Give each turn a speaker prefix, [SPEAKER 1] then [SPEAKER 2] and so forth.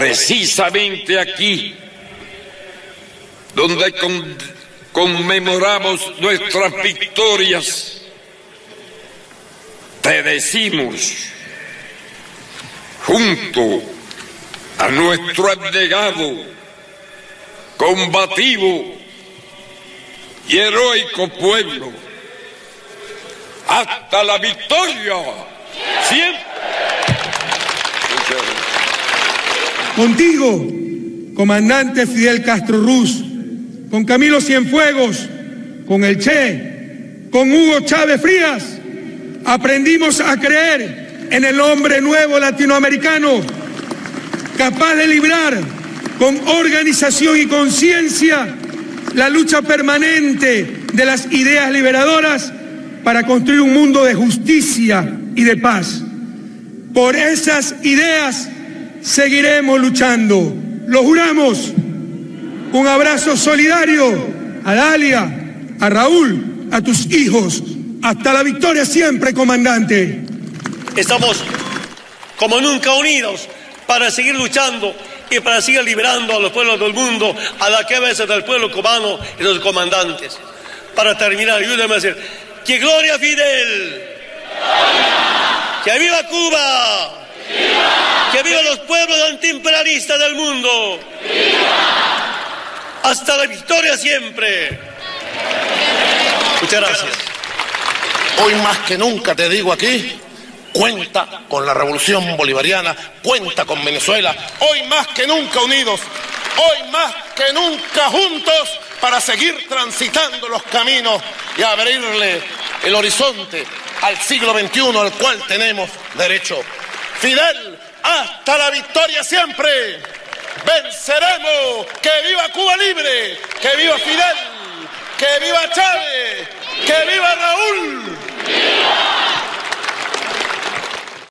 [SPEAKER 1] precisamente aquí, donde conmemoramos nuestras victorias, te decimos, junto a nuestro abnegado, combativo y heroico pueblo, hasta la victoria, siempre.
[SPEAKER 2] Contigo, comandante Fidel Castro Ruz, con Camilo Cienfuegos, con el Che, con Hugo Chávez Frías, aprendimos a creer en el hombre nuevo latinoamericano, capaz de librar con organización y conciencia la lucha permanente de las ideas liberadoras para construir un mundo de justicia y de paz. Por esas ideas seguiremos luchando. Lo juramos. Un abrazo solidario a Dalia, a Raúl, a tus hijos. Hasta la victoria siempre, comandante.
[SPEAKER 3] Estamos como nunca unidos para seguir luchando y para seguir liberando a los pueblos del mundo, a la cabeza del pueblo cubano y los comandantes. Para terminar, ayúdame a decir, que gloria Fidel, que viva Cuba, los pueblos antiimperialistas del mundo. Hasta la victoria siempre. Muchas gracias.
[SPEAKER 4] Hoy más que nunca te digo aquí, cuenta con la revolución bolivariana, cuenta con Venezuela, hoy más que nunca unidos, hoy más que nunca juntos para seguir transitando los caminos y abrirle el horizonte al siglo XXI al cual tenemos derecho. Fidel, hasta la victoria siempre. Venceremos. Que viva Cuba libre. Que viva Fidel. Que viva Chávez. Que viva Raúl.